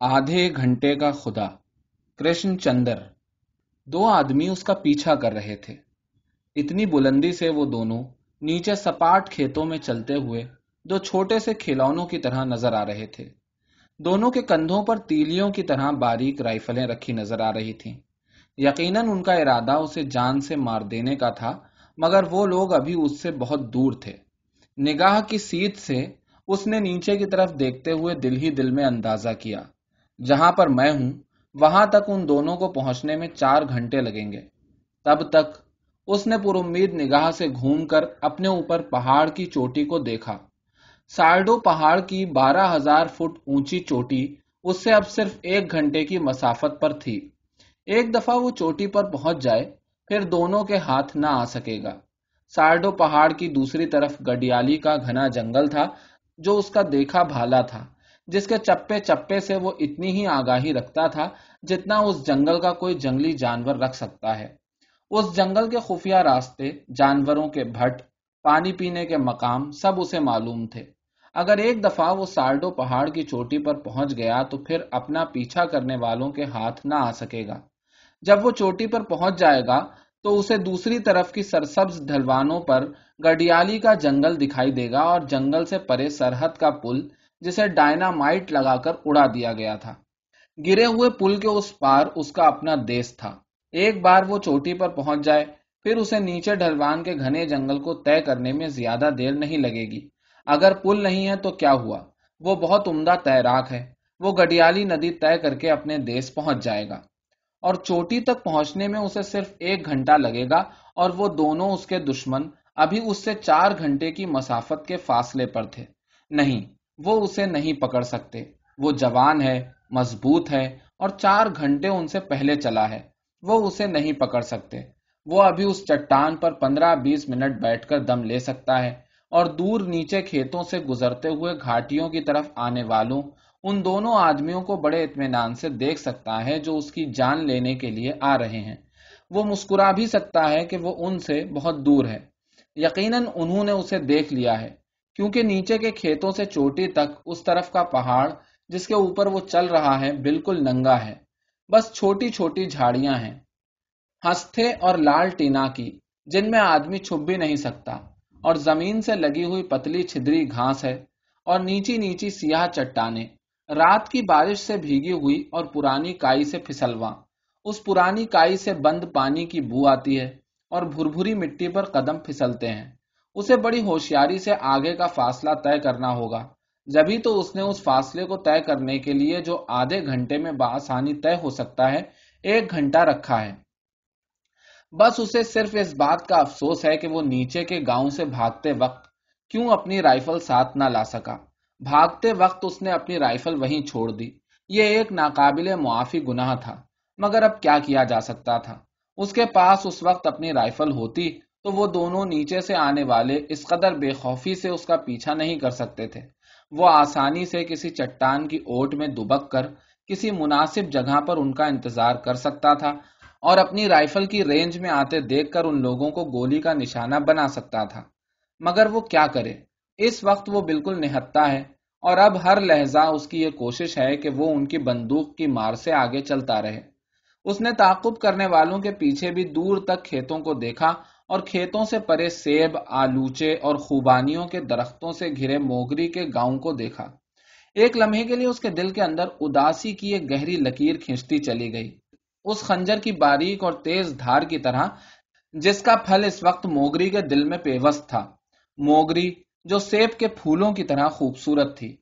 آدھے گھنٹے کا خدا۔ کرشن چندر۔ دو آدمی اس کا پیچھا کر رہے تھے۔ اتنی بلندی سے وہ دونوں نیچے سپاٹ کھیتوں میں چلتے ہوئے دو چھوٹے سے کھلونوں کی طرح نظر آ رہے تھے۔ دونوں کے کندھوں پر تیلیوں کی طرح باریک رائفلیں رکھی نظر آ رہی تھیں۔ یقیناً ان کا ارادہ اسے جان سے مار دینے کا تھا، مگر وہ لوگ ابھی اس سے بہت دور تھے۔ نگاہ کی سیٹ سے اس نے نیچے کی طرف دیکھتے ہوئے دل ہی دل میں اندازہ کیا۔ جہاں پر میں ہوں، وہاں تک ان دونوں کو پہنچنے میں چار گھنٹے لگیں گے۔ تب تک اس نے پر امید نگاہ سے گھوم کر اپنے اوپر پہاڑ کی چوٹی کو دیکھا۔ سارڈو پہاڑ کی بارہ ہزار فٹ اونچی چوٹی اس سے اب صرف ایک گھنٹے کی مسافت پر تھی۔ ایک دفعہ وہ چوٹی پر پہنچ جائے، پھر دونوں کے ہاتھ نہ آ سکے گا۔ سارڈو پہاڑ کی دوسری طرف گڈیالی کا گھنا جنگل تھا، جو اس کا دیکھا بھالا تھا۔ جس کے چپے چپے سے وہ اتنی ہی آگاہی رکھتا تھا جتنا اس جنگل کا کوئی جنگلی جانور رکھ سکتا ہے۔ اس جنگل کے خفیہ راستے، جانوروں کے بھٹ، پانی پینے کے مقام سب اسے معلوم تھے۔ اگر ایک دفعہ وہ سارڈو پہاڑ کی چوٹی پر پہنچ گیا تو پھر اپنا پیچھا کرنے والوں کے ہاتھ نہ آ سکے گا۔ جب وہ چوٹی پر پہنچ جائے گا تو اسے دوسری طرف کی سرسبز ڈھلوانوں پر گڈیالی کا جنگل دکھائی دے گا اور جنگل سے پرے سرحد کا پل جسے ڈائنامائٹ لگا کر اڑا دیا گیا تھا۔ گرے ہوئے پل کے اس پار اس کا اپنا دیس تھا۔ ایک بار وہ چوٹی پر پہنچ جائے، پھر اسے نیچے ڈھلوان کے گھنے جنگل کو طے کرنے میں زیادہ دیر نہیں لگے گی۔ اگر پل نہیں ہے تو کیا ہوا؟ وہ بہت عمدہ تیراک ہے۔ وہ گڈیالی ندی طے کر کے اپنے دیس پہنچ جائے گا۔ اور چوٹی تک پہنچنے میں اسے صرف ایک گھنٹہ لگے گا اور وہ دونوں اس کے دشمن ابھی اس سے چار گھنٹے کی مسافت کے فاصلے پر تھے۔ نہیں وہ اسے نہیں پکڑ سکتے۔ وہ جوان ہے، مضبوط ہے اور چار گھنٹے ان سے پہلے چلا ہے۔ وہ اسے نہیں پکڑ سکتے۔ وہ ابھی اس چٹان پر پندرہ بیس منٹ بیٹھ کر دم لے سکتا ہے اور دور نیچے کھیتوں سے گزرتے ہوئے گھاٹیوں کی طرف آنے والوں، ان دونوں آدمیوں کو بڑے اطمینان سے دیکھ سکتا ہے جو اس کی جان لینے کے لیے آ رہے ہیں۔ وہ مسکرا بھی سکتا ہے کہ وہ ان سے بہت دور ہے۔ یقیناً انہوں نے اسے دیکھ لیا ہے۔ کیونکہ نیچے کے کھیتوں سے چوٹی تک اس طرف کا پہاڑ جس کے اوپر وہ چل رہا ہے بالکل ننگا ہے۔ بس چھوٹی چھوٹی جھاڑیاں ہیں۔ ہستھے اور لال ٹینا کی، جن میں آدمی چھپ بھی نہیں سکتا۔ اور زمین سے لگی ہوئی پتلی چھدری گھاس ہے۔ اور نیچی نیچی سیاہ چٹانے رات کی بارش سے بھیگی ہوئی اور پرانی کائی سے پھسلواں۔ اس پرانی کائی سے بند پانی کی بو آتی ہے اور بھر بھری مٹی پر قدم پھسلتے ہیں۔ اسے بڑی ہوشیاری سے آگے کا فاصلہ طے کرنا ہوگا۔ جبھی تو اس نے اس فاصلے کو طے کرنے کے لیے جو آدھے گھنٹے میں بآسانی طے ہو سکتا ہے، ایک گھنٹہ رکھا ہے۔ بس اسے صرف اس بات کا افسوس ہے کہ وہ نیچے کے گاؤں سے بھاگتے وقت کیوں اپنی رائفل ساتھ نہ لا سکا۔ بھاگتے وقت اس نے اپنی رائفل وہیں چھوڑ دی۔ یہ ایک ناقابل معافی گناہ تھا، مگر اب کیا کیا جا سکتا تھا؟ اس کے پاس اس وقت اپنی رائفل ہوتی تو وہ دونوں نیچے سے آنے والے اس قدر بے خوفی سے اس کا پیچھا نہیں کر سکتے تھے۔ وہ آسانی سے کسی چٹان کی اوٹ میں دبک کر کسی مناسب جگہ پر ان کا انتظار کر سکتا تھا اور اپنی رائفل کی رینج میں آتے دیکھ کر ان لوگوں کو گولی کا نشانہ بنا سکتا تھا۔ مگر وہ کیا کرے؟ اس وقت وہ بالکل نہتا ہے اور اب ہر لہجہ اس کی یہ کوشش ہے کہ وہ ان کی بندوق کی مار سے آگے چلتا رہے۔ اس نے تعقب کرنے والوں کے پیچھے بھی دور تک کھیتوں کو دیکھا اور کھیتوں سے پرے سیب، آلوچے اور خوبانیوں کے درختوں سے گھرے موگری کے گاؤں کو دیکھا۔ ایک لمحے کے لیے اس کے دل کے اندر اداسی کی ایک گہری لکیر کھینچتی چلی گئی۔ اس خنجر کی باریک اور تیز دھار کی طرح، جس کا پھل اس وقت موگری کے دل میں پیوست تھا۔ موگری، جو سیب کے پھولوں کی طرح خوبصورت تھی۔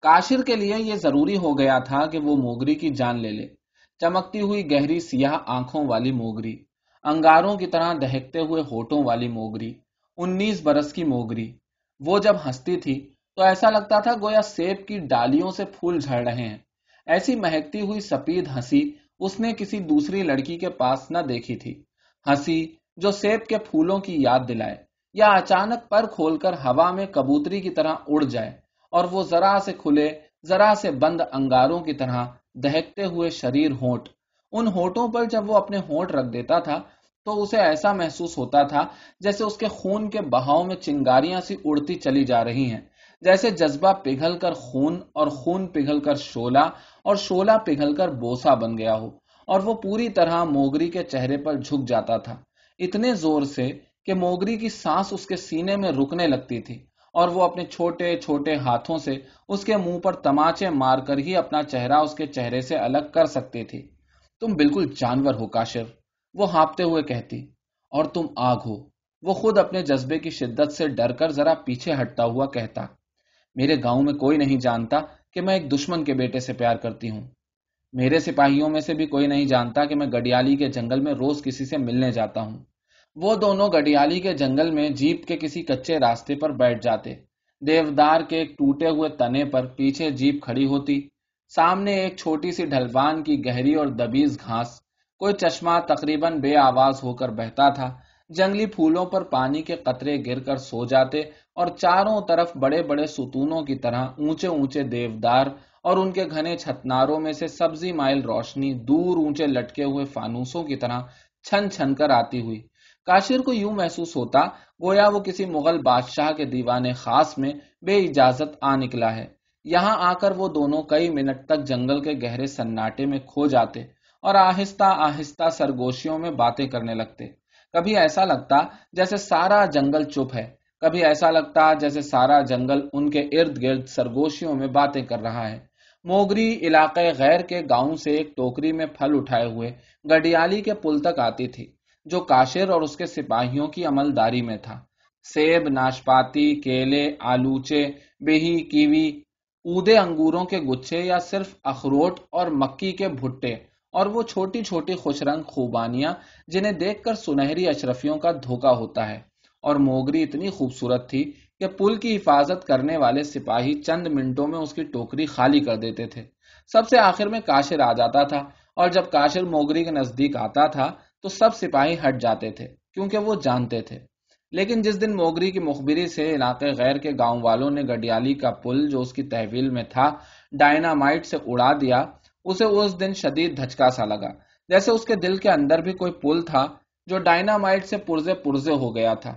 کاشر کے لیے یہ ضروری ہو گیا تھا کہ وہ موگری کی جان لے لے۔ چمکتی ہوئی گہری سیاہ آنکھوں والی موگری، انگاروں کی طرح دہکتے ہوئے ہوٹوں والی موگری، انیس برس کی موگری۔ وہ جب ہنستی تھی تو ایسا لگتا تھا گویا سیب کی ڈالیوں سے پھول جھڑ رہے ہیں۔ ایسی مہکتی ہوئی سفید ہنسی اس نے کسی دوسری لڑکی کے پاس نہ دیکھی تھی۔ ہنسی جو سیب کے پھولوں کی یاد دلائے، یا اچانک پر کھول کر ہوا میں کبوتری کی طرح اڑ جائے اور وہ ذرا سے کھلے، ذرا سے بند انگاروں کی طرح دہکتے ہوئے شریر ہونٹ۔ ان ہوٹوں پر جب وہ اپنے ہونٹ رکھ دیتا تھا، تو اسے ایسا محسوس ہوتا تھا جیسے اس کے خون کے بہاؤ میں چنگاریاں سی اڑتی چلی جا رہی ہیں، جیسے جذبہ پگھل کر خون اور خون پگھل کر شولا اور شولا پگھل کر بوسا بن گیا ہو۔ اور وہ پوری طرح موگری کے چہرے پر جھک جاتا تھا۔ اتنے زور سے کہ موگری کی سانس اس کے سینے میں رکنے لگتی تھی۔ اور وہ اپنے چھوٹے چھوٹے ہاتھوں سے اس کے منہ پر تماچے مار کر ہی اپنا چہرہ اس کے چہرے سے الگ کر سکتی تھی تم بالکل جانور ہو کاشر وہ ہانپتے ہوئے کہتی۔ اور تم آگ ہو۔ وہ خود اپنے جذبے کی شدت سے ڈر کر ذرا پیچھے ہٹتا ہوا کہتا۔ میرے گاؤں میں کوئی نہیں جانتا کہ میں ایک دشمن کے بیٹے سے پیار کرتی ہوں۔ میرے سپاہیوں میں سے بھی کوئی نہیں جانتا کہ میں گڈیالی کے جنگل میں روز کسی سے ملنے جاتا ہوں۔ وہ دونوں گڈیالی کے جنگل میں جیپ کے کسی کچے راستے پر بیٹھ جاتے۔ دیودار کے ایک ٹوٹے ہوئے تنے پر پیچھے جیپ کھڑی ہوتی۔ سامنے ایک چھوٹی سی ڈھلوان کی گہری اور دبیز گھاس۔ کوئی چشمہ تقریباً بے آواز ہو کر بہتا تھا۔ جنگلی پھولوں پر پانی کے قطرے گر کر سو جاتے اور چاروں طرف بڑے بڑے ستونوں کی طرح اونچے اونچے دیودار اور ان کے گھنے چھتناروں میں سے سبزی مائل روشنی دور اونچے لٹکے ہوئے فانوسوں کی طرح چھن چھن کر آتی ہوئی۔ کاشر کو یوں محسوس ہوتا گویا وہ کسی مغل بادشاہ کے دیوان خاص میں بے اجازت آ نکلا ہے۔ یہاں آ کر وہ دونوں کئی منٹ تک جنگل کے گہرے سناٹے میں کھو جاتے اور آہستہ آہستہ سرگوشیوں میں باتیں کرنے لگتے۔ کبھی ایسا لگتا جیسے سارا جنگل چپ ہے، کبھی ایسا لگتا جیسے سارا جنگل ان کے ارد گرد سرگوشیوں میں باتیں کر رہا ہے۔ موگری علاقے غیر کے گاؤں سے ایک ٹوکری میں پھل اٹھائے ہوئے گڈیالی کے پل تک آتی تھی۔ جو کاشر اور اس کے سپاہیوں کی عملداری میں تھا۔ سیب، ناشپاتی، کیلے، آلوچے بہی کیوی، اودے انگوروں کے گچھے یا صرف اخروٹ اور مکی کے بھٹے اور وہ چھوٹی چھوٹی خوش رنگ خوبانیاں جنہیں دیکھ کر سنہری اشرفیوں کا دھوکا ہوتا ہے۔ اور موگری اتنی خوبصورت تھی کہ پل کی حفاظت کرنے والے سپاہی چند منٹوں میں اس کی ٹوکری خالی کر دیتے تھے۔ سب سے آخر میں کاشر آ جاتا تھا اور جب کاشر موگری کے نزدیک آتا تھا تو سب سپاہی ہٹ جاتے تھے، کیونکہ وہ جانتے تھے۔ لیکن جس دن موگری کی مخبری سے علاقے غیر کے گاؤں والوں نے گڈیالی کا پل جو اس کی تحویل میں تھا، ڈائنامائٹ سے اڑا دیا، اسے اس دن شدید دھچکا سا لگا۔ جیسے اس کے دل کے اندر بھی کوئی پل تھا جو ڈائنامائٹ سے پرزے پرزے ہو گیا تھا۔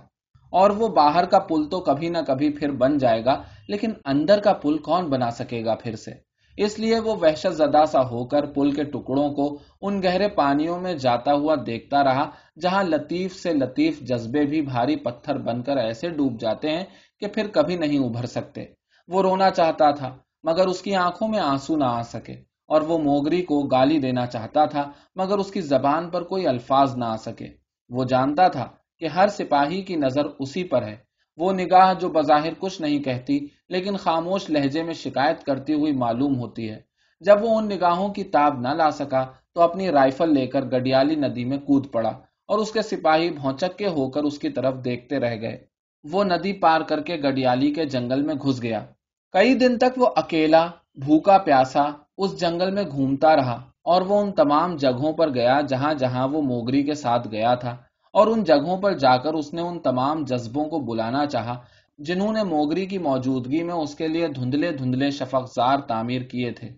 اور وہ باہر کا پل تو کبھی نہ کبھی پھر بن جائے گا، لیکن اندر کا پل کون بنا سکے گا پھر سے؟ اس لیے وہ وحشت زدہ سا ہو کر پل کے ٹکڑوں کو ان گہرے پانیوں میں جاتا ہوا دیکھتا رہا، جہاں لطیف سے لطیف جذبے بھی بھاری پتھر بن کر ایسے ڈوب جاتے ہیں کہ پھر کبھی نہیں ابھر سکتے۔ وہ رونا چاہتا تھا، مگر اس کی آنکھوں میں آنسو نہ آ سکے، اور وہ موگری کو گالی دینا چاہتا تھا، مگر اس کی زبان پر کوئی الفاظ نہ آ سکے۔ وہ جانتا تھا کہ ہر سپاہی کی نظر اسی پر ہے وہ نگاہ جو بظاہر کچھ نہیں کہتی، لیکن خاموش لہجے میں شکایت کرتی ہوئی معلوم ہوتی ہے۔ جب وہ ان نگاہوں کی تاب نہ لا سکا، تو اپنی رائفل لے کر گڈیالی ندی میں کود پڑا اور اس کے سپاہی بھونچکے ہو کر اس کی طرف دیکھتے رہ گئے۔ وہ ندی پار کر کے گڈیالی کے جنگل میں گھس گیا۔ کئی دن تک وہ اکیلا، بھوکا پیاسا اس جنگل میں گھومتا رہا اور وہ ان تمام جگہوں پر گیا جہاں جہاں وہ موگری کے ساتھ گیا تھا۔ اور ان جگہوں پر جا کر اس نے ان تمام جذبوں کو بلانا چاہا، جنہوں نے موگری کی موجودگی میں اس کے لیے دھندلے دھندلے شفقزار تعمیر کیے تھے۔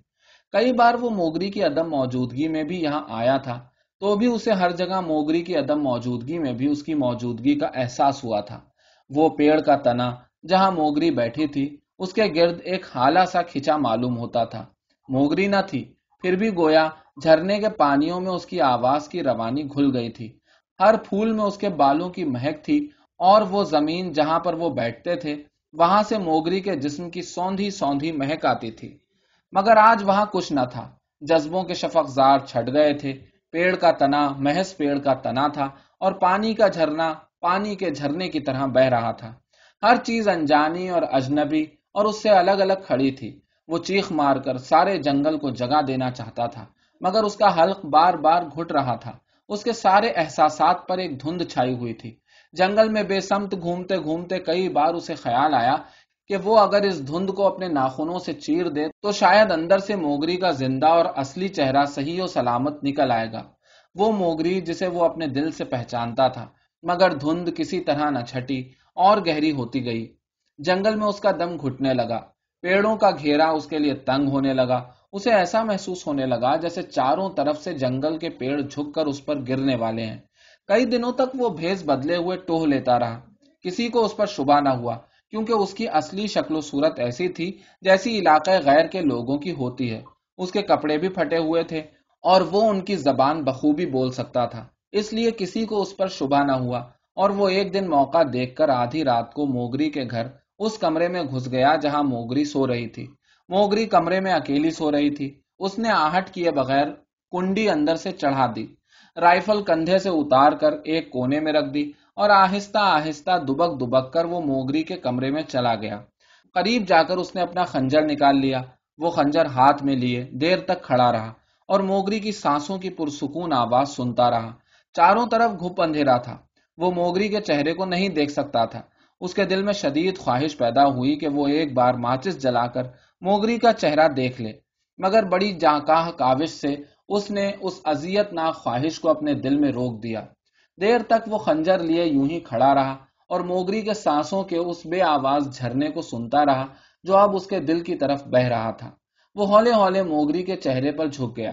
کئی بار وہ موگری کی عدم موجودگی میں بھی یہاں آیا تھا، تو بھی اسے ہر جگہ موگری کی عدم موجودگی میں بھی اس کی موجودگی کا احساس ہوا تھا۔ وہ پیڑ کا تنا، جہاں موگری بیٹھی تھی، اس کے گرد ایک حالہ سا کھچا معلوم ہوتا تھا۔ موگری نہ تھی، پھر بھی گویا جھرنے کے پانیوں میں اس کی آواز کی روانی گھل گئی تھی۔ ہر پھول میں اس کے بالوں کی مہک تھی اور وہ زمین جہاں پر وہ بیٹھتے تھے، وہاں سے موگری کے جسم کی سوندھی سوندھی مہک آتی تھی۔ مگر آج وہاں کچھ نہ تھا۔ جذبوں کے شفق زار چھٹ گئے تھے۔ پیڑ کا تنا، محض پیڑ کا تنا تھا اور پانی کا جھرنا پانی کے جھرنے کی طرح بہ رہا تھا۔ ہر چیز انجانی اور اجنبی اور اس سے الگ الگ کھڑی تھی۔ وہ چیخ مار کر سارے جنگل کو جگہ دینا چاہتا تھا، مگر اس کا حلق بار بار گھٹ رہا تھا۔ اس کے سارے احساسات پر ایک دھند چھائی ہوئی تھی۔ جنگل میں بے سمت گھومتے گھومتے کئی بار اسے خیال آیا کہ وہ اگر اس دھند کو اپنے ناخنوں سے چیر دے تو شاید اندر سے موگری کا زندہ اور اصلی چہرہ صحیح و سلامت نکل آئے گا۔ وہ موگری جسے وہ اپنے دل سے پہچانتا تھا، مگر دھند کسی طرح نہ چھٹی اور گہری ہوتی گئی۔ جنگل میں اس کا دم گھٹنے لگا، پیڑوں کا گھیرا اس کے لیے تنگ ہونے لگا اسے ایسا محسوس ہونے لگا جیسے چاروں طرف سے جنگل کے پیڑ جھک کر اس پر گرنے والے ہیں۔ کئی دنوں تک وہ بھیس بدلے ہوئے ٹوہ لیتا رہا۔ کسی کو اس پر شبہ نہ ہوا، کیونکہ اس کی اصلی شکل و صورت ایسی تھی جیسی علاقہ غیر کے لوگوں کی ہوتی ہے۔ اس کے کپڑے بھی پھٹے ہوئے تھے اور وہ ان کی زبان بخوبی بول سکتا تھا۔ اس لیے کسی کو اس پر شبہ نہ ہوا اور وہ ایک دن موقع دیکھ کر آدھی رات کو موگری کے گھر اس کمرے میں گھس گیا جہاں موگری سو رہی تھی۔ موگری کمرے میں اکیلی سو رہی تھی۔ اس نے آہٹ کیے بغیر کنڈی اندر سے چڑھا دی۔ رائفل کندھے سے اتار کر ایک کونے میں رکھ دی اور آہستہ آہستہ دبک دبک کر وہ موگری کے کمرے میں چلا گیا۔ قریب جا کر اس نے اپنا خنجر نکال لیا۔ وہ خنجر ہاتھ میں لیے دیر تک کھڑا رہا اور موگری کی سانسوں کی پرسکون آواز سنتا رہا۔ چاروں طرف گھپ اندھیرا تھا۔ وہ موگری کے چہرے کو نہیں دیکھ سکتا تھا۔ اس کے دل میں شدید خواہش پیدا ہوئی کہ وہ ایک بار ماچس جلا کر موگری کا چہرہ دیکھ لے۔ مگر بڑی جانکاہ کاوش سے اس نے اس اذیت ناک خواہش کو اپنے دل میں روک دیا۔ دیر تک وہ خنجر لیے یوں ہی کھڑا رہا اور موگری کے سانسوں کے اس بے آواز جھرنے کو سنتا رہا جو اب اس کے دل کی طرف بہ رہا تھا۔ وہ ہولے ہولے موگری کے چہرے پر جھک گیا۔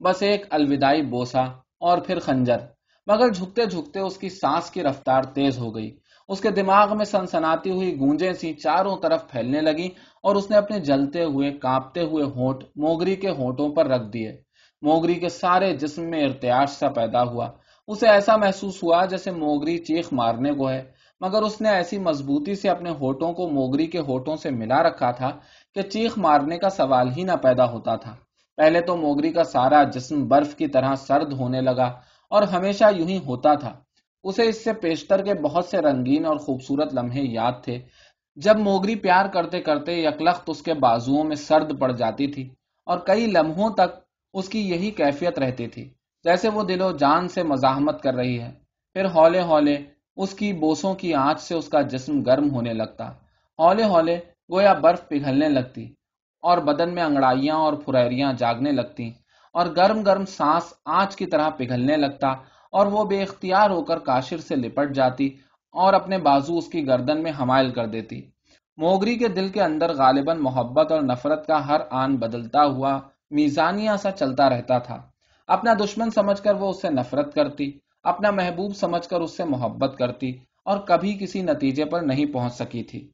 بس ایک الوداعی بوسا اور پھر خنجر۔ مگر جھکتے جھکتے اس کی سانس کی رفتار تیز ہو گئی۔ اس کے دماغ میں سنسناتی ہوئی گونجے سی چاروں طرف پھیلنے لگی اور اس نے اپنے جلتے ہوئے، کانپتے ہوئے ہونٹ موگری کے ہونٹوں پر رکھ دیے۔ موگری کے سارے جسم میں ارتیاش سا پیدا ہوا۔ اسے ایسا محسوس ہوا جیسے موگری چیخ مارنے کو ہے۔ مگر اس نے ایسی مضبوطی سے اپنے ہوٹوں کو موگری کے ہوٹوں سے ملا رکھا تھا کہ چیخ مارنے کا سوال ہی نہ پیدا ہوتا تھا۔ پہلے تو موگری کا سارا جسم برف کی طرح سرد ہونے لگا اور ہمیشہ یوں ہی ہوتا تھا۔ اسے اس سے پیشتر کے بہت سے رنگین اور خوبصورت لمحے یاد تھے۔ جب موگری پیار کرتے کرتے یکلخت اس کے بازوؤں میں سرد پڑ جاتی تھی اور کئی لمحوں تک اس کی یہی کیفیت رہتی تھی، جیسے وہ دل و جان سے مزاحمت کر رہی ہے۔ پھر ہولے ہولے اس کی بوسوں کی آنچ سے اس کا جسم گرم ہونے لگتا۔ ہولے ہولے گویا برف پگھلنے لگتی اور بدن میں انگڑائیاں اور پھریریاں جاگنے لگتی اور گرم گرم سانس آنچ کی طرح پگھلنے لگتا اور وہ بے اختیار ہو کر کاشر سے لپٹ جاتی اور اپنے بازو اس کی گردن میں حمائل کر دیتی۔ موگری کے دل کے اندر غالباً محبت اور نفرت کا ہر آن بدلتا ہوا میزانیہ سا چلتا رہتا تھا۔ اپنا دشمن سمجھ کر وہ اس سے نفرت کرتی، اپنا محبوب سمجھ کر اس سے محبت کرتی اور کبھی کسی نتیجے پر نہیں پہنچ سکی تھی۔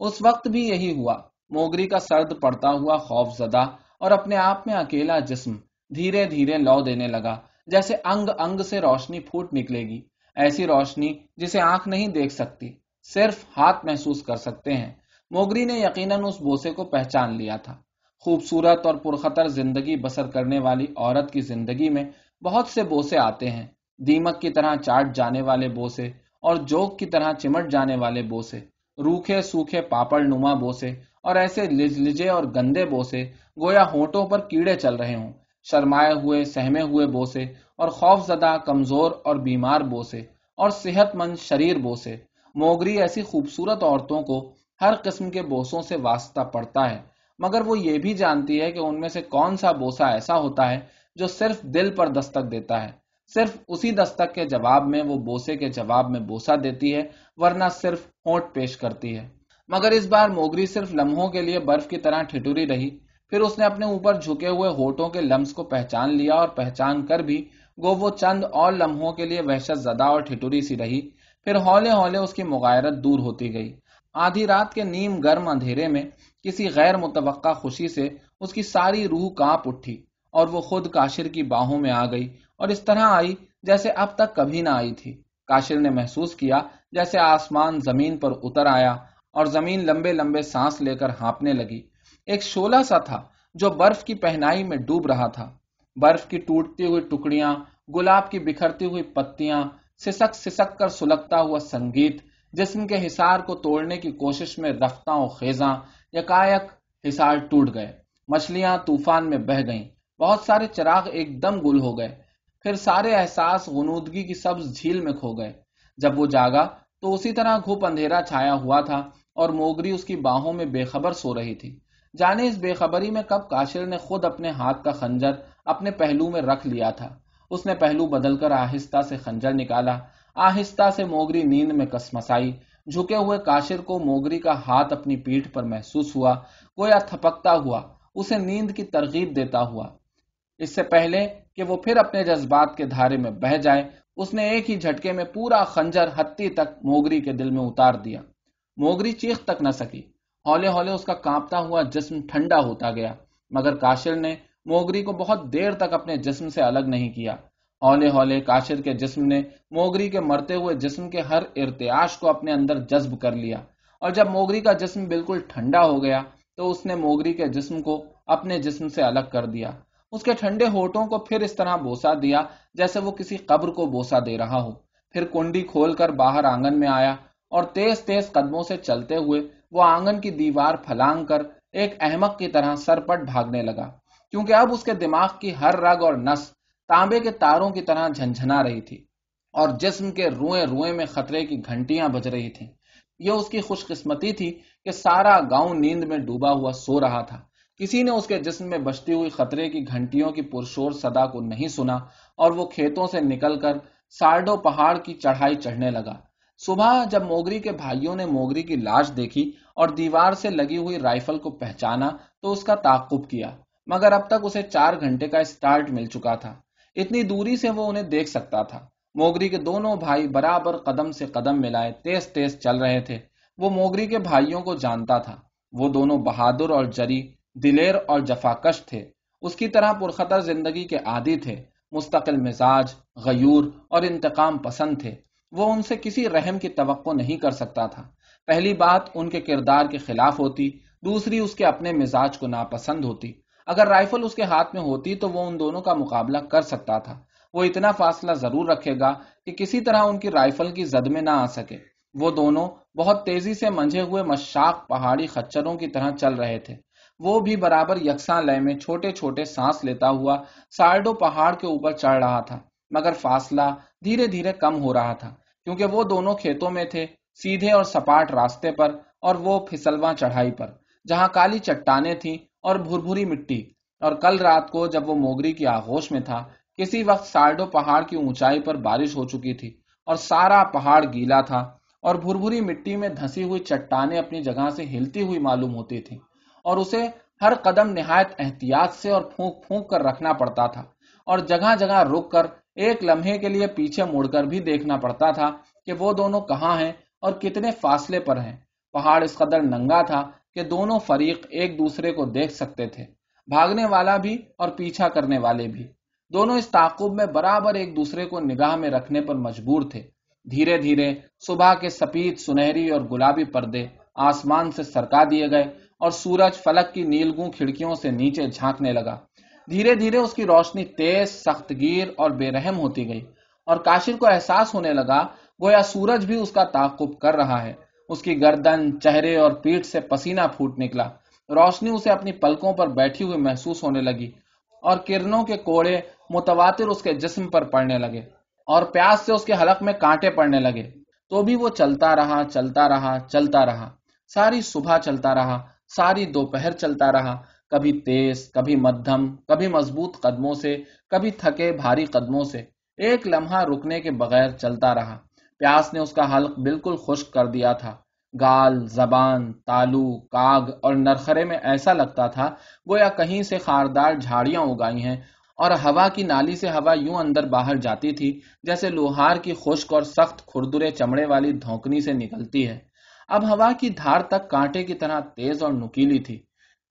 اس وقت بھی یہی ہوا۔ موگری کا سرد پڑتا ہوا خوف زدہ اور اپنے آپ میں اکیلا جسم دھیرے دھیرے لو دینے لگا۔ جیسے انگ انگ سے روشنی پھوٹ نکلے گی، ایسی روشنی جسے آنکھ نہیں دیکھ سکتی، صرف ہاتھ محسوس کر سکتے ہیں۔ موگری نے یقیناً اس بوسے کو پہچان لیا تھا۔ خوبصورت اور پرخطر زندگی بسر کرنے والی عورت کی زندگی میں بہت سے بوسے آتے ہیں۔ دیمک کی طرح چاٹ جانے والے بوسے اور جوک کی طرح چمٹ جانے والے بوسے، روکھے سوکھے پاپڑ نما بوسے اور ایسے لج لجے اور گندے بوسے گویا ہونٹوں پر کیڑے چل رہے ہوں۔ شرمائے ہوئے، سہمے ہوئے بوسے، اور خوف زدہ، کمزور اور بیمار بوسے، اور صحت مند شریر بوسے۔ موگری ایسی خوبصورت عورتوں کو ہر قسم کے بوسوں سے واسطہ پڑتا ہے، مگر وہ یہ بھی جانتی ہے کہ ان میں سے کون سا بوسا ایسا ہوتا ہے جو صرف دل پر دستک دیتا ہے۔ صرف اسی دستک کے جواب میں وہ بوسے کے جواب میں بوسا دیتی ہے، ورنہ صرف ہونٹ پیش کرتی ہے۔ مگر اس بار موگری صرف لمحوں کے لیے برف کی طرح ٹھٹوری رہی۔ پھر اس نے اپنے اوپر جھکے ہوئے ہوٹوں کے لمس کو پہچان لیا اور پہچان کر بھی گو وہ چند اور لمحوں کے لیے وحشت زدہ اور ٹھٹوری سی رہی۔ پھر ہولے ہولے اس کی مغائرت دور ہوتی گئی۔ آدھی رات کے نیم گرم اندھیرے میں کسی غیر متوقع خوشی سے اس کی ساری روح کانپ اٹھی اور وہ خود کاشر کی باہوں میں آ گئی اور اس طرح آئی جیسے اب تک کبھی نہ آئی تھی۔ کاشر نے محسوس کیا جیسے آسمان زمین پر اتر آیا اور زمین لمبے لمبے سانس لے کر ہانپنے لگی۔ ایک شولا سا تھا جو برف کی پہنائی میں ڈوب رہا تھا۔ برف کی ٹوٹتی ہوئی ٹکڑیاں، گلاب کی بکھرتی ہوئی پتیاں، سسک سسک کر سلگتا ہوا سنگیت، جسم کے حسار کو توڑنے کی کوشش میں رفتہ خیزاں، یکایک حسار ٹوٹ گئے۔ مچھلیاں طوفان میں بہ گئیں۔ بہت سارے چراغ ایک دم گل ہو گئے۔ پھر سارے احساس غنودگی کی سبز جھیل میں کھو گئے۔ جب وہ جاگا تو اسی طرح گھوپ اندھیرا چھایا ہوا تھا اور موگری اس کی باہوں میں بے خبر سو رہی تھی۔ جانے اس بے خبری میں کب کاشر نے خود اپنے ہاتھ کا خنجر اپنے پہلو میں رکھ لیا تھا؟ اس نے پہلو بدل کر آہستہ سے خنجر نکالا، آہستہ سے موگری نیند میں کسمسائی، جھکے ہوئے کاشر کو موگری کا ہاتھ اپنی پیٹھ پر محسوس ہوا، گویا تھپکتا ہوا، اسے نیند کی ترغیب دیتا ہوا۔ اس سے پہلے کہ وہ پھر اپنے جذبات کے دھارے میں بہ جائے، اس نے ایک ہی جھٹکے میں پورا خنجر ہتی تک موگری کے دل میں اتار دیا۔ موگری چیخ تک نہ سکی۔ ہولے ہولے اس کا کانپتا ہوا جسم ٹھنڈا ہوتا گیا، مگر کاشر نے موگری کو بہت دیر تک اپنے جسم سے الگ نہیں کیا۔ ہولے ہولے کاشر کے جسم نے موگری کے مرتے ہوئے جسم کے ہر ارتیاش کو اپنے اندر جذب کر لیا۔ اور جب موگری کا جسم بالکل ٹھنڈا ہو گیا، تو اس نے موگری کے جسم کو اپنے جسم سے الگ کر دیا۔ اس کے ٹھنڈے ہوٹوں کو پھر اس طرح بوسا دیا جیسے وہ کسی قبر کو بوسا دے رہا ہو۔ پھر کنڈی کھول کر باہر آنگن میں آیا اور تیز تیز قدموں سے چلتے ہوئے وہ آنگن کی دیوار پھلانگ کر ایک احمق کی طرح سرپٹ بھاگنے لگا۔ کیونکہ اب اس کے دماغ کی ہر رگ اور نس تانبے کے تاروں کی طرح جھنجھنا رہی تھی اور جسم کے روئے روئے میں خطرے کی گھنٹیاں بج رہی تھیں۔ یہ اس کی خوش قسمتی تھی کہ سارا گاؤں نیند میں ڈوبا ہوا سو رہا تھا۔ کسی نے اس کے جسم میں بچتی ہوئی خطرے کی گھنٹیوں کی پرشور صدا کو نہیں سنا اور وہ کھیتوں سے نکل کر سارڈو پہاڑ کی چڑھائی چڑھنے لگا۔ صبح جب موگری کے بھائیوں نے موگری کی لاش دیکھی اور دیوار سے لگی ہوئی رائفل کو پہچانا تو اس کا تعقب کیا، مگر اب تک اسے چار گھنٹے کا اسٹارٹ مل چکا تھا۔ اتنی دوری سے وہ انہیں دیکھ سکتا تھا۔ موگری کے دونوں بھائی برابر قدم سے قدم ملائے، تیز تیز چل رہے تھے۔ وہ موگری کے بھائیوں کو جانتا تھا۔ وہ دونوں بہادر اور جری، دلیر اور جفاکش تھے۔ اس کی طرح پرخطر زندگی کے عادی تھے۔ مستقل مزاج، غیور اور انتقام پسند تھے۔ وہ ان سے کسی رحم کی توقع نہیں کر سکتا تھا۔ پہلی بات ان کے کردار کے خلاف ہوتی، دوسری اس کے اپنے مزاج کو ناپسند ہوتی۔ اگر رائفل اس کے ہاتھ میں ہوتی تو وہ ان دونوں کا مقابلہ کر سکتا تھا۔ وہ اتنا فاصلہ ضرور رکھے گا کہ کسی طرح ان کی رائفل کی زد میں نہ آ سکے۔ وہ دونوں بہت تیزی سے منجھے ہوئے مشاق پہاڑی خچروں کی طرح چل رہے تھے۔ وہ بھی برابر یکساں لے میں چھوٹے چھوٹے سانس لیتا ہوا سارڈو پہاڑ کے اوپر چڑھ رہا تھا، مگر فاصلہ دھیرے دھیرے کم ہو رہا تھا۔ کیونکہ وہ دونوں کھیتوں میں تھے، سیدھے اور سپاٹ راستے پر اور وہ پھسلواں چڑھائی پر، جہاں کالی چٹانیں تھیں اور بھر بھری مٹی۔ اور کل رات کو جب وہ موگری کی آغوش میں تھا، کسی وقت سارڈو پہاڑ کی اونچائی پر بارش ہو چکی تھی اور سارا پہاڑ گیلا تھا اور بھر بھری مٹی میں دھسی ہوئی چٹانیں اپنی جگہ سے ہلتی ہوئی معلوم ہوتی تھی اور اسے ہر قدم نہایت احتیاط سے اور پھونک پھونک کر رکھنا پڑتا تھا اور جگہ جگہ رک کر ایک لمحے کے لیے پیچھے مڑ کر بھی دیکھنا پڑتا تھا کہ وہ دونوں کہاں ہیں اور کتنے فاصلے پر ہیں۔ پہاڑ اس قدر ننگا تھا کہ دونوں فریق ایک دوسرے کو دیکھ سکتے تھے۔ بھاگنے والا بھی اور پیچھا کرنے والے بھی۔ دونوں اس تعقب میں برابر ایک دوسرے کو نگاہ میں رکھنے پر مجبور تھے۔ دھیرے دھیرے صبح کے سپید، سنہری اور گلابی پردے آسمان سے سرکا دیے گئے اور سورج فلک کی نیلگوں کھڑکیوں سے نیچے جھانکنے لگا۔ دھیرے دھیرے اس کی روشنی تیز، سخت گیر اور بے رحم ہوتی گئی اور کاشر کو احساس ہونے لگا، گویا سورج بھی اس کا تعقب کر رہا ہے۔ اس کی گردن، چہرے اور پیٹ سے پسینہ پھوٹ نکلا۔ روشنی اسے اپنی پلکوں پر بیٹھی ہوئی محسوس ہونے لگی اور کرنوں کے کوڑے متواتر اس کے جسم پر پڑنے لگے اور پیاس سے اس کے حلق میں کانٹے پڑنے لگے۔ تو بھی وہ چلتا رہا چلتا رہا چلتا رہا۔ ساری صبح چلتا رہا، ساری دوپہر چلتا رہا۔ کبھی تیز، کبھی مدھم، کبھی مضبوط قدموں سے، کبھی تھکے بھاری قدموں سے۔ ایک لمحہ رکنے کے بغیر چلتا رہا۔ پیاس نے اس کا حلق بالکل خشک کر دیا تھا۔ گال، زبان، تالو کاگ اور نرخرے میں ایسا لگتا تھا گویا کہیں سے خاردار جھاڑیاں اگائی ہیں اور ہوا کی نالی سے ہوا یوں اندر باہر جاتی تھی جیسے لوہار کی خشک اور سخت کھردرے چمڑے والی دھونکنی سے نکلتی ہے۔ اب ہوا کی دھار تک کانٹے کی طرح تیز اور نکیلی تھی۔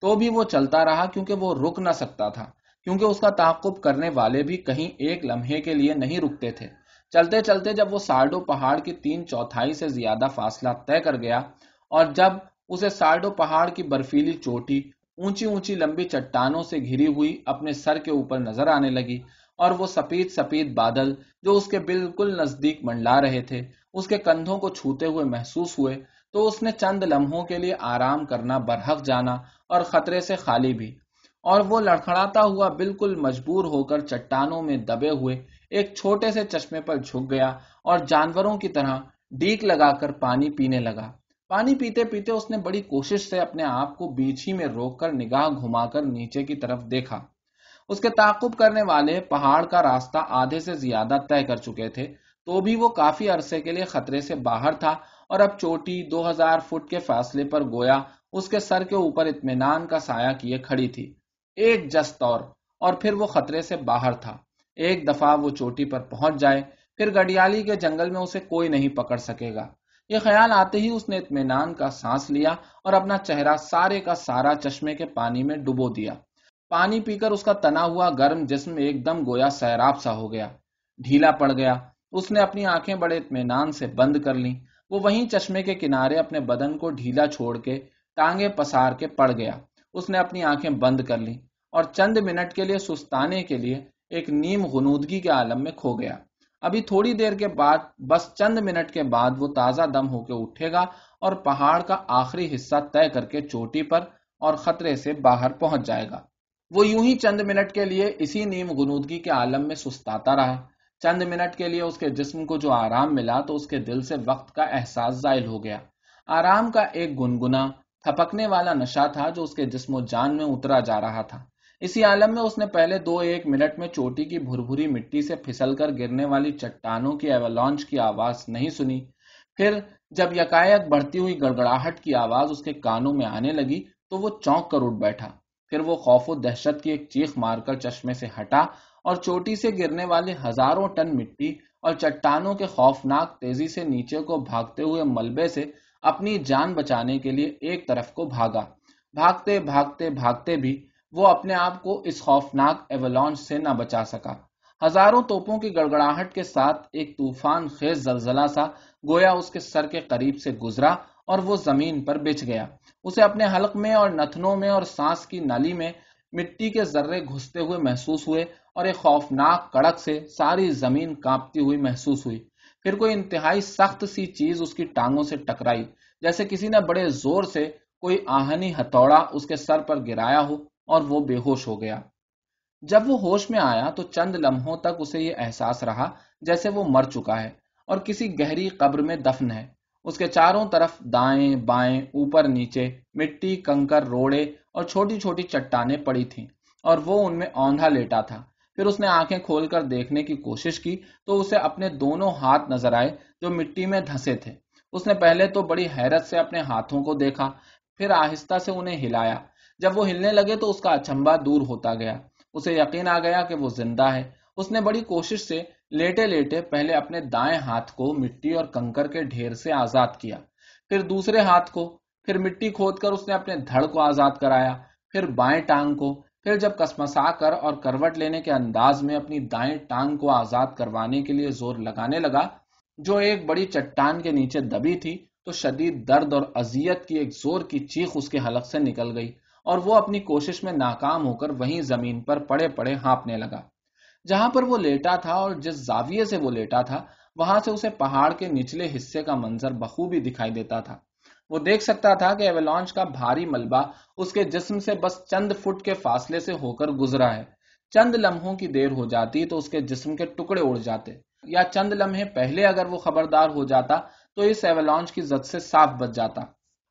تو بھی وہ چلتا رہا کیونکہ وہ رک نہ سکتا تھا، کیونکہ اس کا تعقب کرنے والے بھی کہیں ایک لمحے کے لیے نہیں رکتے تھے۔ چلتے چلتے جب وہ سارڈو پہاڑ کی تین چوتھائی سے زیادہ فاصلہ طے کر گیا اور جب اسے سارڈو پہاڑ کی برفیلی چوٹی اونچی اونچی لمبی چٹانوں سے گھری ہوئی اپنے سر کے اوپر نظر آنے لگی اور وہ سفید سفید بادل جو اس کے بالکل نزدیک منڈلا رہے تھے، اس کے کندھوں کو چھوتے ہوئے محسوس ہوئے تو اس نے چند لمحوں کے لیے آرام کرنا، برحق جانا اور خطرے سے خالی بھی۔ اور وہ لڑکھڑاتا ہوا بالکل مجبور ہو کر چٹانوں میں دبے ہوئے ایک چھوٹے سے چشمے پر جھک گیا اور جانوروں کی طرح ڈیک لگا کر پانی پینے لگا۔ پانی پیتے پیتے اس نے بڑی کوشش سے اپنے آپ کو بیچ ہی میں روک کر نگاہ گھما کر نیچے کی طرف دیکھا۔ اس کے تعقب کرنے والے پہاڑ کا راستہ آدھے سے زیادہ طے کر چکے تھے، تو بھی وہ کافی عرصے کے لیے خطرے سے باہر تھا اور اب چوٹی دو ہزار فٹ کے فاصلے پر گویا اس کے سر کے اوپر اطمینان کا سایہ کیے کھڑی تھی۔ ایک جس طور اور پھر وہ خطرے سے باہر تھا۔ ایک دفعہ وہ چوٹی پر پہنچ جائے، پھر گڈیالی کے جنگل میں اسے کوئی نہیں پکڑ سکے گا۔ یہ خیال آتے ہی اس نے اطمینان کا سانس لیا اور اپنا چہرہ سارے کا سارا چشمے کے پانی میں ڈبو دیا۔ پانی پی کر اس کا تنا ہوا گرم جسم ایک دم گویا سیراب سا ہو گیا۔ ڈھیلا پڑ گیا۔ اس نے اپنی آنکھیں بڑے اطمینان سے بند کر لی وہ وہیں چشمے کے کنارے اپنے بدن کو ڈھیلا چھوڑ کے ٹانگیں پسار کے پڑ گیا۔ اس نے اپنی آنکھیں بند کر لی اور چند منٹ کے لیے سستانے کے لیے ایک نیم غنودگی کے عالم میں کھو گیا۔ ابھی تھوڑی دیر کے بعد، بس چند منٹ کے بعد وہ تازہ دم ہو کے اٹھے گا اور پہاڑ کا آخری حصہ طے کر کے چوٹی پر اور خطرے سے باہر پہنچ جائے گا۔ وہ یوں ہی چند منٹ کے لیے اسی نیم غنودگی کے عالم میں سستاتا رہا۔ چند منٹ کے لیے اس کے جسم کو جو آرام ملا تو اس کے دل سے وقت کا احساس زائل ہو گیا۔ آرام کا ایک گنگنا، تھپکنے والا نشہ تھا جو اس کے جسم و جان میں اترا جا رہا تھا۔ اسی عالم میں اس نے پہلے دو ایک منٹ میں چوٹی کی بھر بھری مٹی سے پھسل کر گرنے والی چٹانوں کی ایولانچ کی آواز نہیں سنی۔ پھر جب یکایک بڑھتی ہوئی گڑگڑاہٹ کی آواز اس کے کانوں میں آنے لگی تو وہ چونک کر اٹھ بیٹھا۔ پھر وہ خوف و دہشت کی ایک چیخ مار کر چشمے سے ہٹا اور چوٹی سے گرنے والے ہزاروں ٹن مٹی اور چٹانوں کے خوفناک تیزی سے نیچے کو بھاگتے ہوئے ملبے سے اپنی جان بچانے کے لیے ایک طرف کو بھاگا۔ بھاگتے بھاگتے بھاگتے بھی وہ اپنے آپ کو اس خوفناک ایولانچ سے نہ بچا سکا۔ ہزاروں توپوں کی گڑگڑاہٹ کے ساتھ ایک طوفان خیز زلزلہ سا گویا اس کے سر کے قریب سے گزرا اور وہ زمین پر بچ گیا۔ اسے اپنے حلق میں اور نتنوں میں اور سانس کی نلی میں مٹی کے ذرے گھستے ہوئے محسوس ہوئے اور ایک خوفناک کڑک سے ساری زمین کانپتی ہوئی محسوس ہوئی۔ پھر کوئی انتہائی سخت سی چیز اس کی ٹانگوں سے ٹکرائی، جیسے کسی نے بڑے زور سے کوئی آہنی ہتھوڑا اس کے سر پر گرایا ہو اور وہ بے ہوش ہو گیا۔ جب وہ ہوش میں آیا تو چند لمحوں تک اسے یہ احساس رہا جیسے وہ مر چکا ہے اور کسی گہری قبر میں دفن ہے۔ اس کے چاروں طرف دائیں بائیں، اوپر نیچے، مٹی، کنکر، روڑے اور چھوٹی چھوٹی چٹانیں پڑی تھیں اور وہ ان میں اوندھا لیٹا تھا۔ پھر اس نے آنکھیں کھول کر دیکھنے کی کوشش کی تو اسے اپنے دونوں ہاتھ نظر آئے جو مٹی میں دھسے تھے۔ اس نے پہلے تو بڑی حیرت سے اپنے ہاتھوں کو دیکھا، پھر آہستہ سے انہیں ہلایا۔ جب وہ ہلنے لگے تو اس کا اچمبا دور ہوتا گیا۔ اسے یقین آ گیا کہ وہ زندہ ہے۔ اس نے بڑی کوشش سے لیٹے لیٹے پہلے اپنے دائیں ہاتھ کو مٹی اور کنکر کے ڈھیر سے آزاد کیا، پھر دوسرے ہاتھ کو، پھر مٹی کھود کر اس نے اپنے دھڑ کو آزاد کرایا، پھر بائیں ٹانگ کو، پھر جب کسمسا کر اور کروٹ لینے کے انداز میں اپنی دائیں ٹانگ کو آزاد کروانے کے لیے زور لگانے لگا، جو ایک بڑی چٹان کے نیچے دبی تھی تو شدید درد اور اذیت کی ایک زور کی چیخ اس کے حلق سے نکل گئی اور وہ اپنی کوشش میں ناکام ہو کر وہیں زمین پر پڑے پڑے ہانپنے لگا۔ جہاں پر وہ لیٹا تھا اور جس زاویے سے وہ لیٹا تھا، وہاں سے اسے پہاڑ کے نچلے حصے کا منظر بخوبی دکھائی دیتا تھا۔ وہ دیکھ سکتا تھا کہ ایوالانچ کا بھاری ملبہ اس کے جسم سے بس چند فٹ کے فاصلے سے ہو کر گزرا ہے۔ چند لمحوں کی دیر ہو جاتی تو اس کے جسم کے ٹکڑے اڑ جاتے، یا چند لمحے پہلے اگر وہ خبردار ہو جاتا تو اس ایوالانچ کی زد سے صاف بچ جاتا۔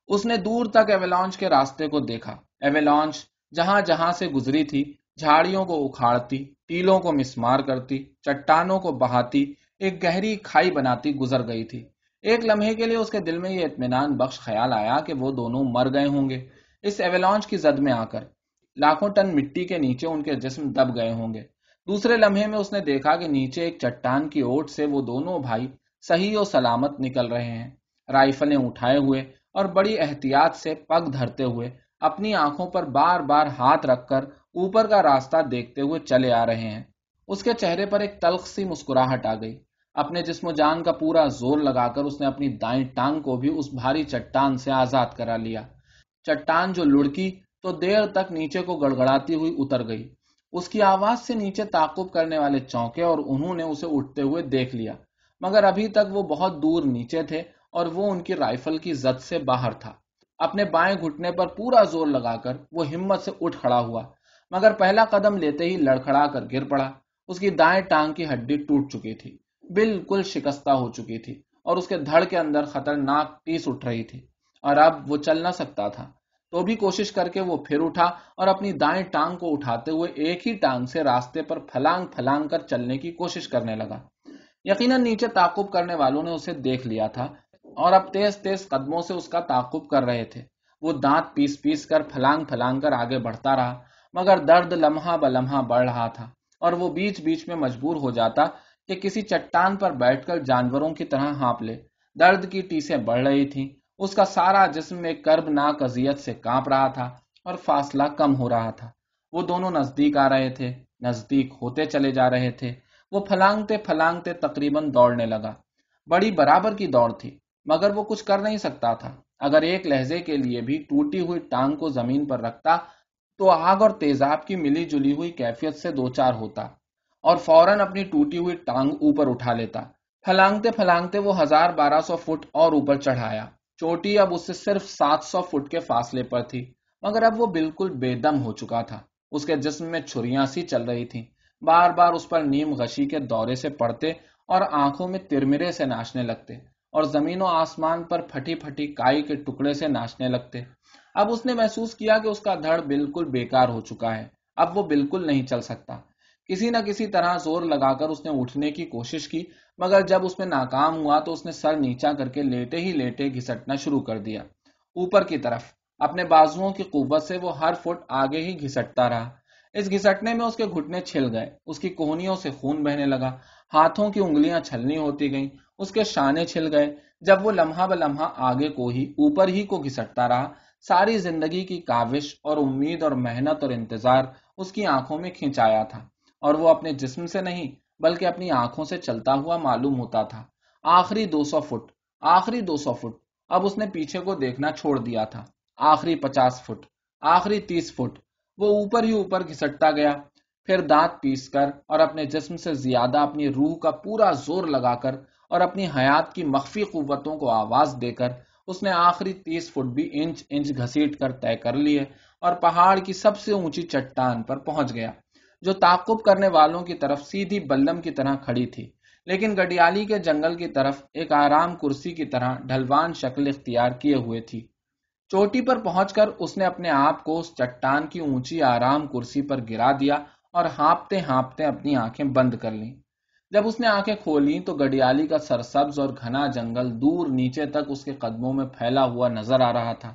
اس نے دور تک ایوالانچ کے راستے کو دیکھا۔ ایوالانچ جہاں جہاں سے گزری تھی، جھاڑیوں کو اکھاڑتی ٹیلوں کو مسمار کرتی، چٹانوں کو بہاتی، ایک گہری کھائی بناتی گزر گئی تھی۔ ایک لمحے کے لیے اس کے دل میں یہ اطمینان بخش خیال آیا کہ وہ دونوں مر گئے ہوں گے۔ اس ایویلانچ کی زد میں آ کر، لاکھوں ٹن مٹی کے نیچے ان کے جسم دب گئے ہوں گے۔ دوسرے لمحے میں اس نے دیکھا کہ نیچے ایک چٹان کی اوٹ سے وہ دونوں بھائی صحیح و سلامت نکل رہے ہیں۔ رائفلیں اٹھائے ہوئے اور بڑی احتیاط سے پگ دھرتے ہوئے اپنی آنکھوں پر بار بار ہاتھ رکھ کر اوپر کا راستہ دیکھتے ہوئے چلے آ رہے ہیں۔ اس کے چہرے پر ایک تلخ سی مسکراہٹ آ گئی۔ اپنے جسم و جان کا پورا زور لگا کر اس نے اپنی دائیں ٹانگ کو بھی اس بھاری چٹان سے آزاد کرا لیا۔ چٹان جو لڑکی تو دیر تک نیچے کو گڑگڑاتی ہوئی اتر گئی۔ اس کی آواز سے نیچے تعقب کرنے والے چونکے اور انہوں نے اسے اٹھتے ہوئے دیکھ لیا۔ مگر ابھی تک وہ بہت دور نیچے تھے اور وہ ان کی رائفل کی زد سے باہر تھا۔ اپنے بائیں گھٹنے پر پورا زور لگا کر وہ ہمت سے اٹھ کھڑا ہوا۔ مگر پہلا قدم لیتے ہی لڑکھڑا کر گر پڑا۔ اس کی دائیں ٹانگ کی ہڈی ٹوٹ چکی تھی، بالکل شکستہ ہو چکی تھی اور اس کے دھڑ کے اندر خطرناک ٹیس اٹھ رہی تھی۔ اور اب وہ چل نہ سکتا تھا۔ تو بھی کوشش کر کے وہ پھر اٹھا اور اپنی دائیں ٹانگ کو اٹھاتے ہوئے ایک ہی ٹانگ سے راستے پر پھلانگ پھلانگ کر چلنے کی کوشش کرنے لگا۔ یقیناً نیچے تعقب کرنے والوں نے اسے دیکھ لیا تھا اور اب تیز تیز قدموں سے اس کا تعقب کر رہے تھے۔ وہ دانت پیس پیس کر پھلانگ پھلانگ کر آگے بڑھتا رہا مگر درد لمحہ ب لمحہ بڑھ رہا تھا اور وہ بیچ بیچ میں مجبور ہو جاتا کہ کسی چٹان پر بیٹھ کر جانوروں کی طرح ہانپ لے۔ درد کی ٹیسیں بڑھ رہی تھیں۔ اس کا سارا جسم ایک کرب ناک اذیت سے کانپ رہا تھا اور فاصلہ کم ہو رہا تھا۔ وہ دونوں نزدیک آ رہے تھے، نزدیک ہوتے چلے جا رہے تھے۔ وہ پھلانگتے پھلانگتے تقریباً دوڑنے لگا۔ بڑی برابر کی دوڑ تھی، مگر وہ کچھ کر نہیں سکتا تھا۔ اگر ایک لہجے کے لیے بھی ٹوٹی ہوئی ٹانگ کو زمین پر رکھتا تو آگ اور تیزاب کی ملی جلی ہوئی کیفیت سے دو چار ہوتا اور فوراً اپنی ٹوٹی ہوئی ٹانگ اوپر اٹھا لیتا۔ پھلانگتے پھلانگتے وہ ہزار بارہ سو فٹ اور اوپر چڑھایا۔ چوٹی اب اس سے صرف سات سو فٹ کے فاصلے پر تھی، مگر اب وہ بالکل بے دم ہو چکا تھا۔ اس کے جسم میں چھریاں سی چل رہی تھی بار بار اس پر نیم غشی کے دورے سے پڑتے اور آنکھوں میں ترمرے سے ناچنے لگتے اور زمین و آسمان پر پھٹی پھٹی کائی کے ٹکڑے سے ناچنے لگتے۔ اب اس نے محسوس کیا کہ اس کا دھڑ بالکل بیکار ہو چکا ہے۔ اب وہ بالکل نہیں چل سکتا۔ کسی نہ کسی طرح زور لگا کر اس نے اٹھنے کی کوشش کی، مگر جب اس میں ناکام ہوا تو اس نے سر نیچا کر کے لیٹے ہی لیٹے گھسٹنا شروع کر دیا۔ اوپر کی طرف، اپنے بازوؤں کی قوت سے وہ ہر فٹ آگے ہی گھسٹتا رہا۔ اس گھسٹنے میں اس کے گھٹنے چھل گئے۔ اس کی کوہنیوں سے خون بہنے لگا۔ ہاتھوں کی انگلیاں چھلنی ہوتی گئیں۔ اس کے شانے چھل گئے۔ جب وہ لمحہ ب لمحہ آگے کو ہی، اوپر ہی کو گھسٹتا رہا ساری زندگی کی کاوش اور امید اور محنت اور انتظار اس کی آنکھوں میں کھینچایا تھا اور وہ اپنے جسم سے نہیں بلکہ اپنی آنکھوں سے چلتا ہوا معلوم ہوتا تھا۔ آخری دو سو فٹ، آخری دو سو فٹ، اب اس نے پیچھے کو دیکھنا چھوڑ دیا تھا۔ آخری پچاس فٹ، آخری تیس فٹ، وہ اوپر ہی اوپر گھسٹتا گیا۔ پھر دانت پیس کر اور اپنے جسم سے زیادہ اپنی روح کا پورا زور لگا کر اور اپنی حیات کی مخفی قوتوں کو آواز دے کر اس نے آخری تیس فٹ بھی انچ انچ گھسیٹ کر طے کر لیے اور پہاڑ کی سب سے اونچی چٹان پر پہنچ گیا، جو تعقب کرنے والوں کی طرف سیدھی بلم کی طرح کھڑی تھی۔ لیکن گڈیالی کے جنگل کی طرف ایک آرام کرسی کی طرح ڈھلوان شکل اختیار کیے ہوئے تھی۔ چوٹی پر پہنچ کر اس نے اپنے آپ کو اس چٹان کی اونچی آرام کرسی پر گرا دیا اور ہانپتے ہانپتے اپنی آنکھیں بند کر لیں۔ جب اس نے آنکھیں کھولی تو گڈیالی کا سرسبز اور گھنا جنگل دور نیچے تک اس کے قدموں میں پھیلا ہوا نظر آ رہا تھا۔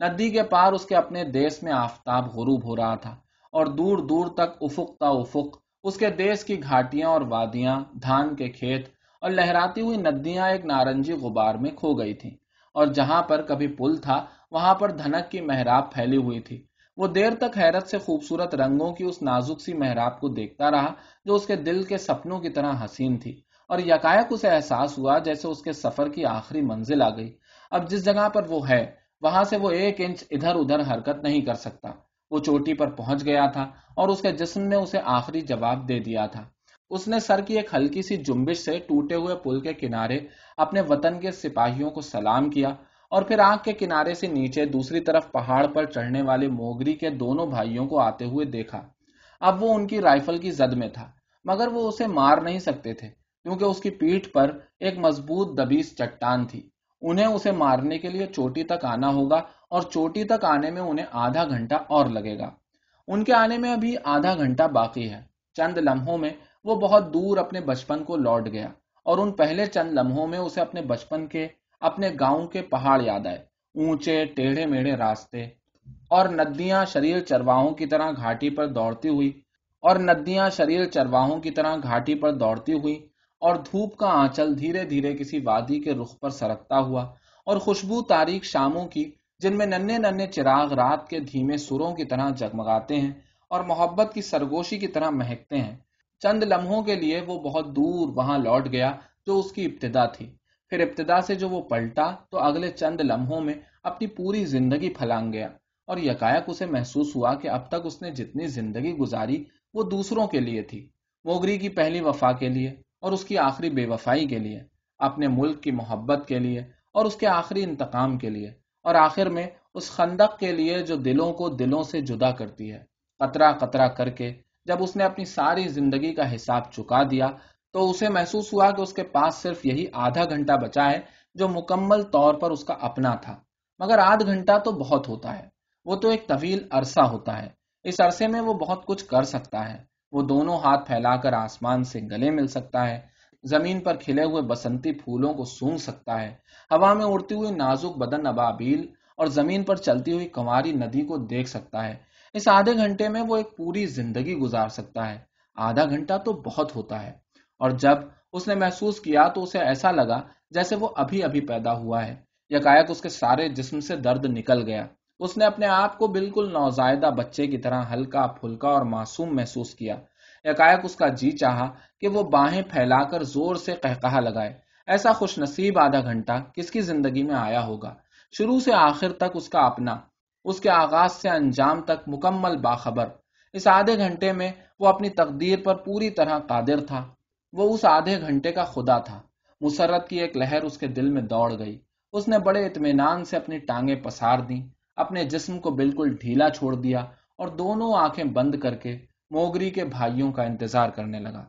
ندی کے پار اس کے اپنے دیس میں آفتاب غروب ہو رہا تھا اور دور دور تک افق تا افق اس کے دیس کی گھاٹیاں اور وادیاں، دھان کے کھیت اور لہراتی ہوئی ندیاں ایک نارنجی غبار میں کھو گئی تھیں اور جہاں پر کبھی پل تھا، وہاں پر دھنک کی محراب پھیلی ہوئی تھی۔ وہ دیر تک حیرت سے خوبصورت رنگوں کی اس نازک سی محراب کو دیکھتا رہا جو اس کے دل کے سپنوں کی طرح حسین تھی اور یکایک اسے احساس ہوا جیسے اس کے سفر کی آخری منزل آ گئی۔ اب جس جگہ پر وہ ہے، وہاں سے وہ ایک انچ ادھر ادھر حرکت نہیں کر سکتا۔ وہ چوٹی پر پہنچ گیا تھا اور اس کے جسم نے اسے آخری جواب دے دیا تھا۔ اس نے سر کی ایک ہلکی سی جنبش سے ٹوٹے ہوئے پل کے کنارے اپنے وطن کے سپاہیوں کو سلام کیا اور پھر آنکھ کے کنارے سے نیچے دوسری طرف پہاڑ پر چڑھنے والے موگری کے دونوں بھائیوں کو آتے ہوئے دیکھا۔ اب وہ ان کی رائفل کی زد میں تھا، مگر وہ اسے مار نہیں سکتے تھے، کیونکہ اس کی پیٹھ پر ایک مضبوط دبیس چٹان تھی۔ انہیں اسے مارنے کے لیے چوٹی تک آنا ہوگا اور چوٹی تک آنے میں انہیں آدھا گھنٹہ اور لگے گا۔ ان کے آنے میں ابھی آدھا گھنٹہ باقی ہے۔ چند لمحوں میں وہ بہت دور اپنے بچپن کو لوٹ گیا اور ان پہلے چند لمحوں میں اسے اپنے بچپن کے اپنے گاؤں کے پہاڑ یاد آئے۔ اونچے ٹیڑھے میڑھے راستے اور ندیاں شریر چرواہوں کی طرح گھاٹی پر دوڑتی ہوئی، اور ندیاں شریر چرواہوں کی طرح گھاٹی پر دوڑتی ہوئی، اور دھوپ کا آنچل دھیرے دھیرے کسی وادی کے رخ پر سرکتا ہوا، اور خوشبو تاریخ شاموں کی، جن میں ننے ننے چراغ رات کے دھیمے سروں کی طرح جگمگاتے ہیں اور محبت کی سرگوشی کی طرح مہکتے ہیں۔ چند لمحوں کے لیے وہ بہت دور وہاں لوٹ گیا جو اس کی ابتدا تھی۔ پھر ابتدا سے جو وہ پلٹا تو اگلے چند لمحوں میں اپنی پوری زندگی پھلانگ گیا اور یکایک اسے محسوس ہوا کہ اب تک اس نے جتنی زندگی گزاری وہ دوسروں کے لیے تھی موگری کی پہلی وفا کے لیے اور اس کی آخری بے وفائی کے لیے، اپنے ملک کی محبت کے لیے اور اس کے آخری انتقام کے لیے۔ اور آخر میں اس خندق کے لیے جو دلوں کو دلوں سے جدا کرتی ہے، قطرہ قطرہ کر کے جب اس نے اپنی ساری زندگی کا حساب چکا دیا تو اسے محسوس ہوا کہ اس کے پاس صرف یہی آدھا گھنٹہ بچا ہے جو مکمل طور پر اس کا اپنا تھا۔ مگر آدھ گھنٹہ تو بہت ہوتا ہے۔ وہ تو ایک طویل عرصہ ہوتا ہے۔ اس عرصے میں وہ بہت کچھ کر سکتا ہے۔ وہ دونوں ہاتھ پھیلا کر آسمان سے گلے مل سکتا ہے۔ زمین پر کھلے ہوئے بسنتی پھولوں کو سونگ سکتا ہے۔ ہوا میں اڑتی ہوئی نازک بدن ابابیل اور زمین پر چلتی ہوئی کماری ندی کو دیکھ سکتا ہے۔ اس آدھے گھنٹے میں وہ ایک پوری زندگی گزار سکتا ہے۔ آدھا گھنٹہ تو بہت ہوتا ہے۔ اور جب اس نے محسوس کیا تو اسے ایسا لگا جیسے وہ ابھی ابھی پیدا ہوا ہے۔ یکایک اس کے سارے جسم سے درد نکل گیا۔ اس نے اپنے آپ کو بالکل نوزائیدہ بچے کی طرح ہلکا پھلکا اور معصوم محسوس کیا۔ یکایک اس کا جی چاہا کہ وہ باہیں پھیلا کر زور سے کہا لگائے۔ ایسا خوش نصیب آدھا گھنٹہ کس کی زندگی میں آیا ہوگا؟ شروع سے آخر تک اس کا اپنا، اس کے آغاز سے انجام تک مکمل باخبر۔ اس آدھے گھنٹے میں وہ اپنی تقدیر پر پوری طرح قادر تھا۔ وہ اس آدھے گھنٹے کا خدا تھا۔ مسرت کی ایک لہر اس کے دل میں دوڑ گئی۔ اس نے بڑے اطمینان سے اپنی ٹانگیں پسار دی اپنے جسم کو بالکل ڈھیلا چھوڑ دیا اور دونوں آنکھیں بند کر کے موگری کے بھائیوں کا انتظار کرنے لگا۔